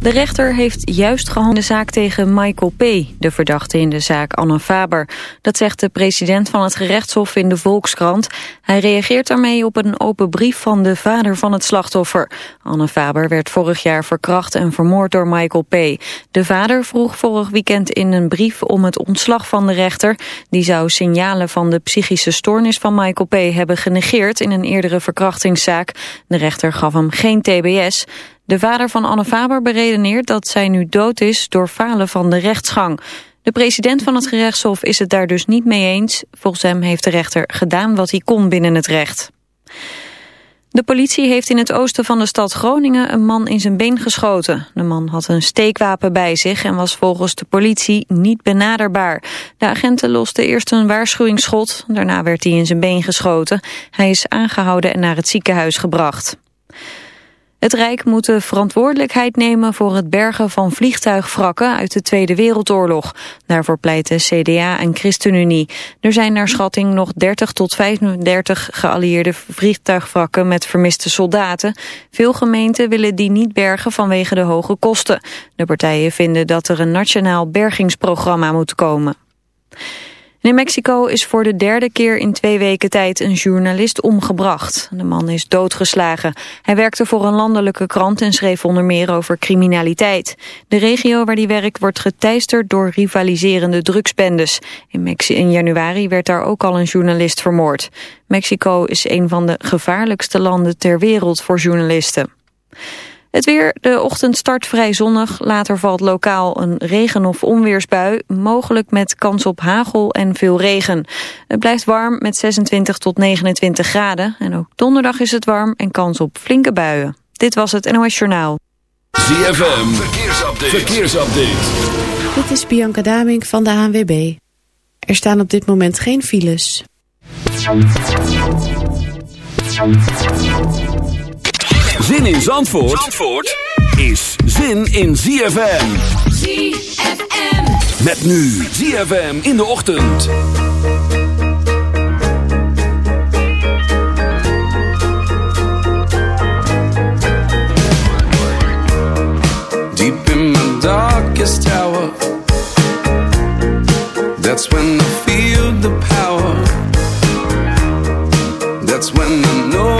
De rechter heeft juist gehandeld de zaak tegen Michael P., de verdachte in de zaak Anne Faber. Dat zegt de president van het gerechtshof in de Volkskrant. Hij reageert daarmee op een open brief van de vader van het slachtoffer. Anne Faber werd vorig jaar verkracht en vermoord door Michael P. De vader vroeg vorig weekend in een brief om het ontslag van de rechter. Die zou signalen van de psychische stoornis van Michael P. hebben genegeerd in een eerdere verkrachtingszaak. De rechter gaf hem geen TBS. De vader van Anne Faber beredeneert dat zij nu dood is door falen van de rechtsgang. De president van het gerechtshof is het daar dus niet mee eens. Volgens hem heeft de rechter gedaan wat hij kon binnen het recht. De politie heeft in het oosten van de stad Groningen een man in zijn been geschoten. De man had een steekwapen bij zich en was volgens de politie niet benaderbaar. De agenten losten eerst een waarschuwingsschot, daarna werd hij in zijn been geschoten. Hij is aangehouden en naar het ziekenhuis gebracht. Het Rijk moet de verantwoordelijkheid nemen voor het bergen van vliegtuigwrakken uit de Tweede Wereldoorlog. Daarvoor pleiten CDA en ChristenUnie. Er zijn naar schatting nog 30 tot 35 geallieerde vliegtuigwrakken met vermiste soldaten. Veel gemeenten willen die niet bergen vanwege de hoge kosten. De partijen vinden dat er een nationaal bergingsprogramma moet komen. In Mexico is voor de derde keer in twee weken tijd een journalist omgebracht. De man is doodgeslagen. Hij werkte voor een landelijke krant en schreef onder meer over criminaliteit. De regio waar hij werkt wordt geteisterd door rivaliserende drugsbendes. In, in januari werd daar ook al een journalist vermoord. Mexico is een van de gevaarlijkste landen ter wereld voor journalisten. Het weer, de ochtend start vrij zonnig. Later valt lokaal een regen- of onweersbui. Mogelijk met kans op hagel en veel regen. Het blijft warm met 26 tot 29 graden. En ook donderdag is het warm en kans op flinke buien. Dit was het NOS Journaal. ZFM, verkeersupdate. verkeersupdate. Dit is Bianca Damink van de ANWB. Er staan op dit moment geen files. Zin in Zandvoort, Zandvoort is zin in ZFM. ZFM. Met nu ZFM in de ochtend. Deep in my darkest tower. That's when I feel the power. That's when I know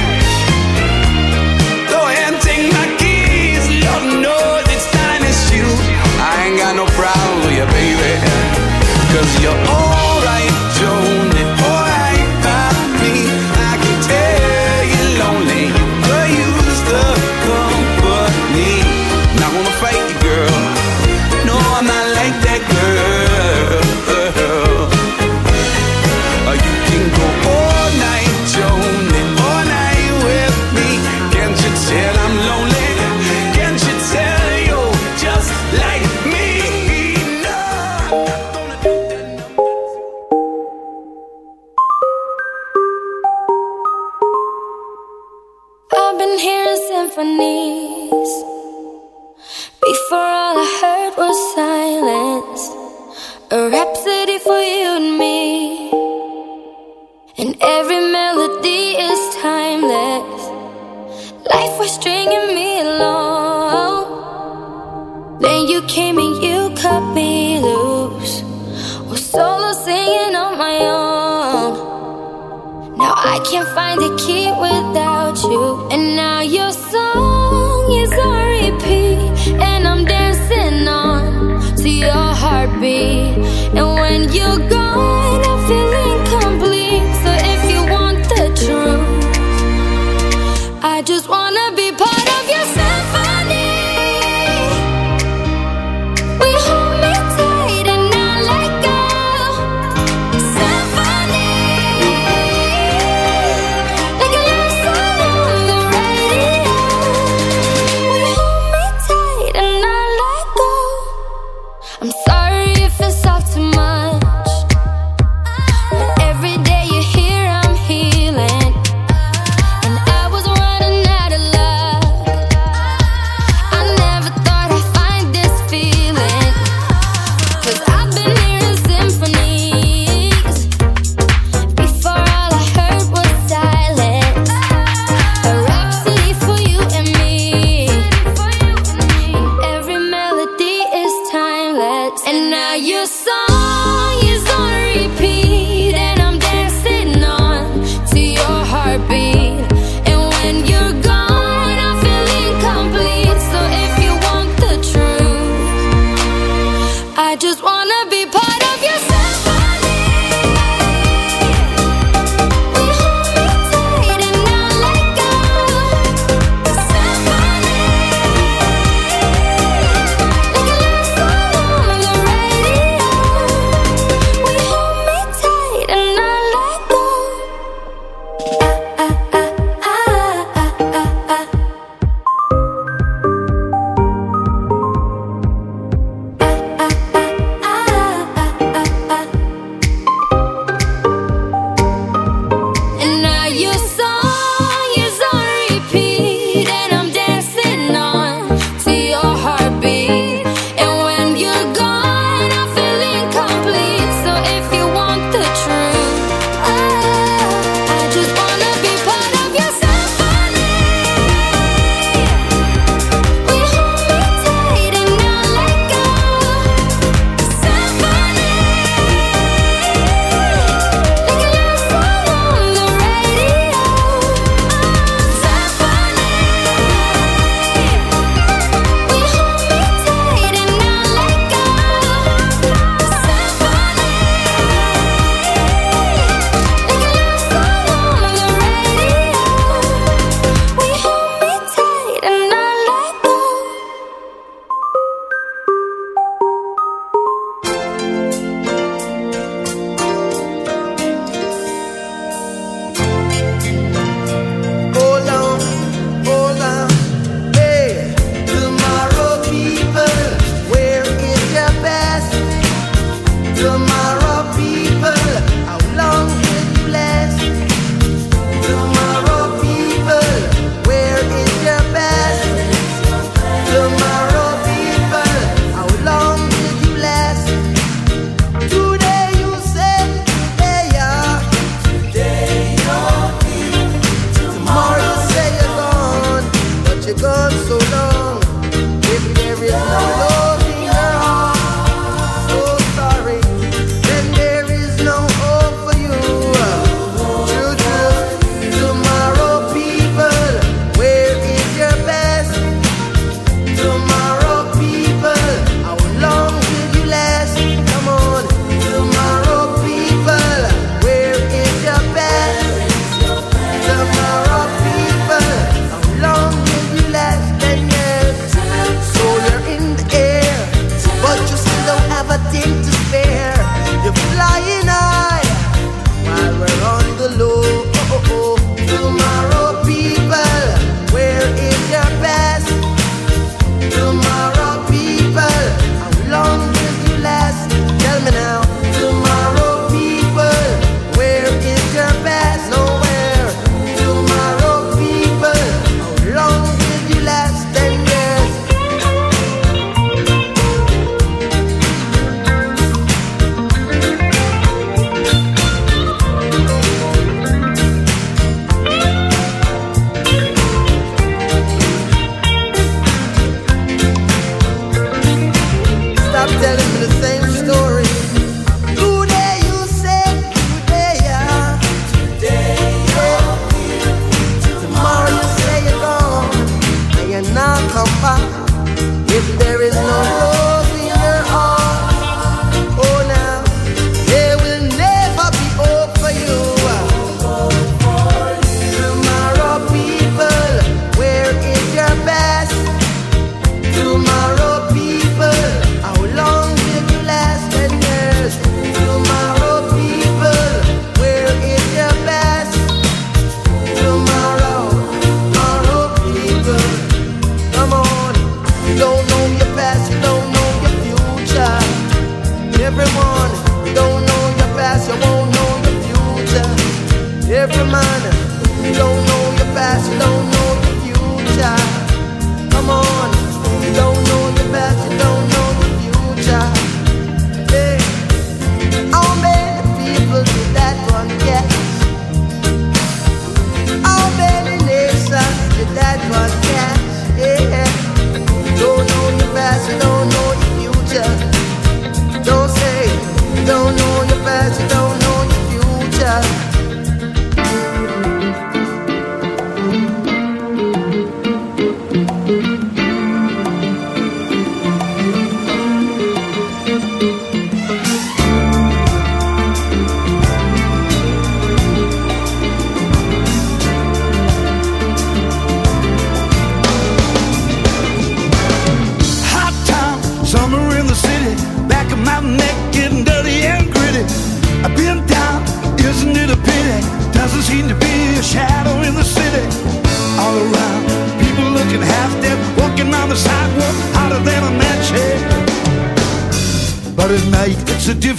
your own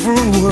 different world.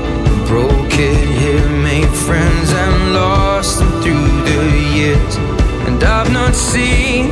broke it here, made friends and lost them through the years. And I've not seen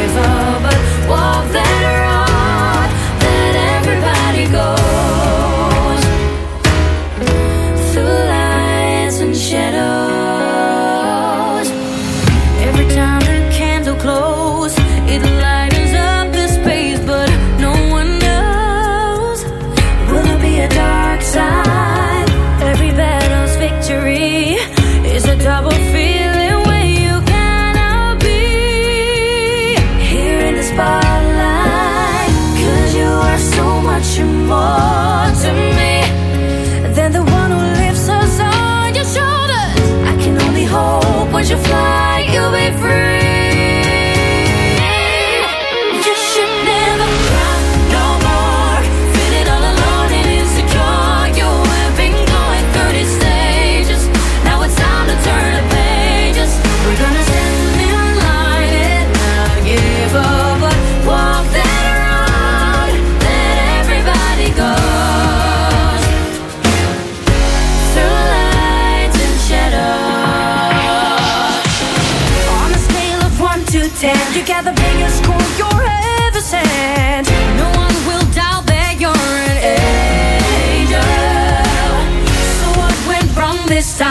this time.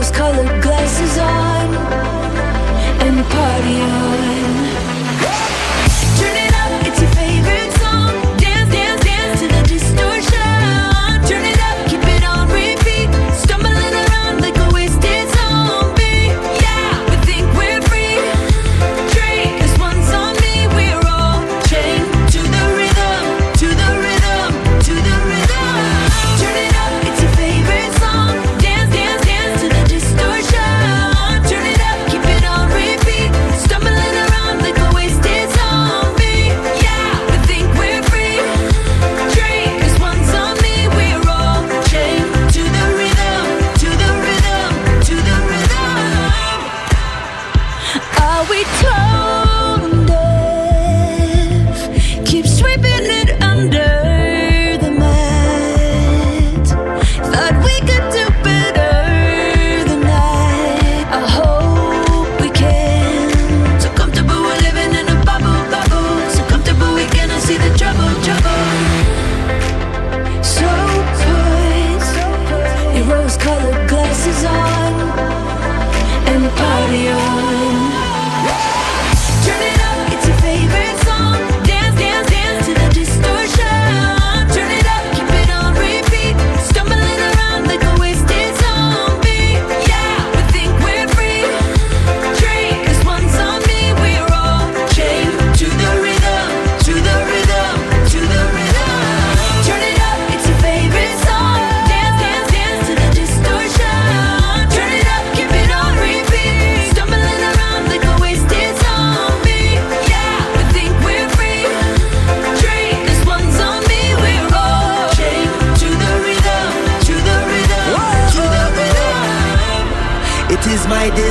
those colored glasses on and party on.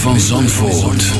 Van Zandvoort.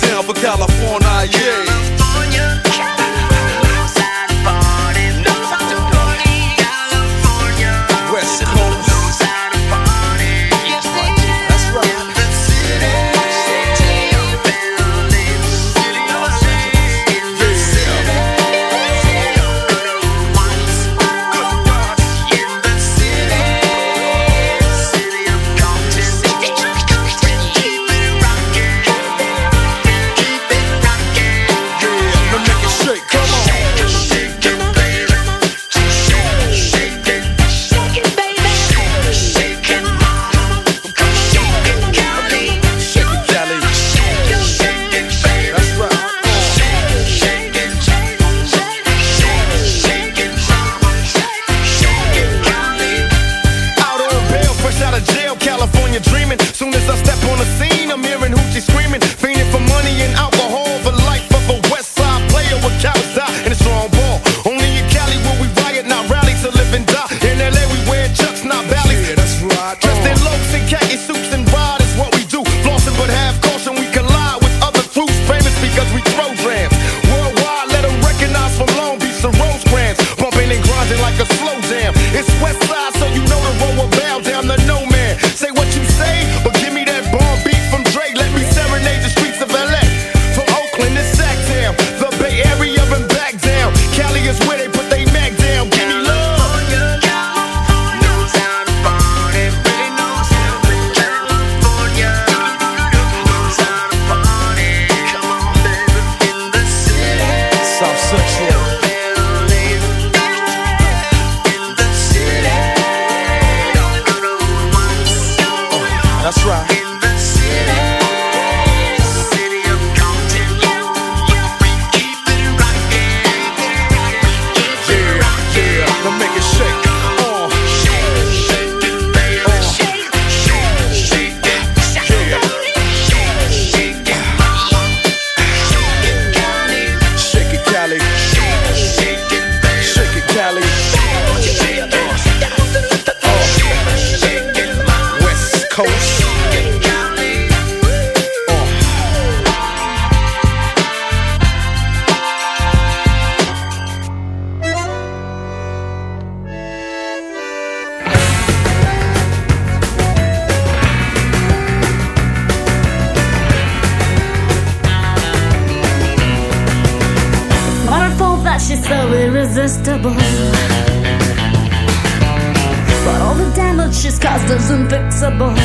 fixable.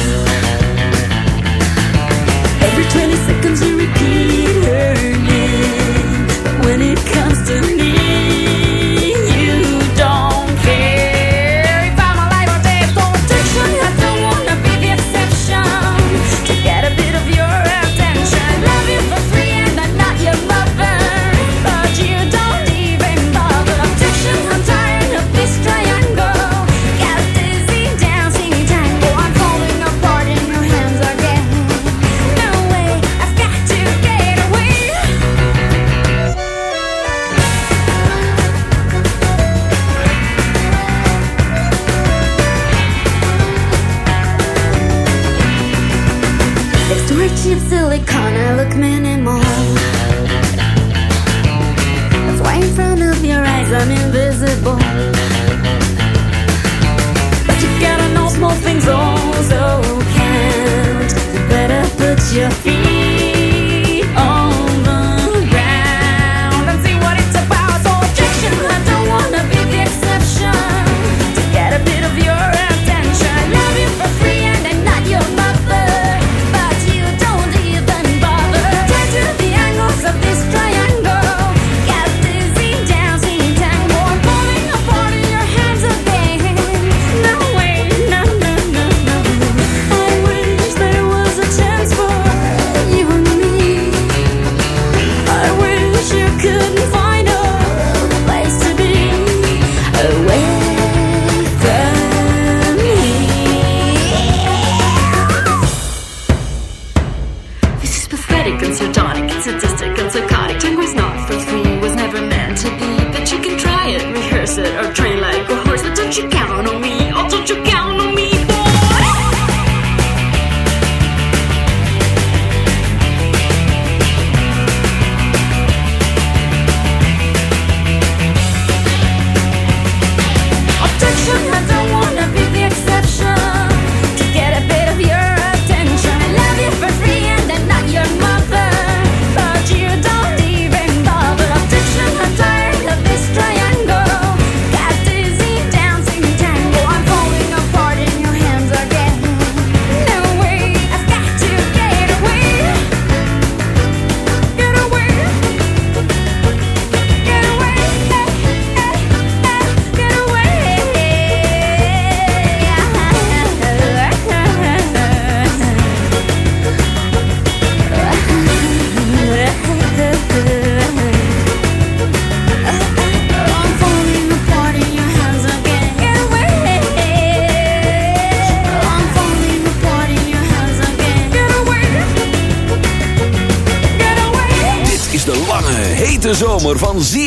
Every 20 seconds you repeat her name, when it comes to me.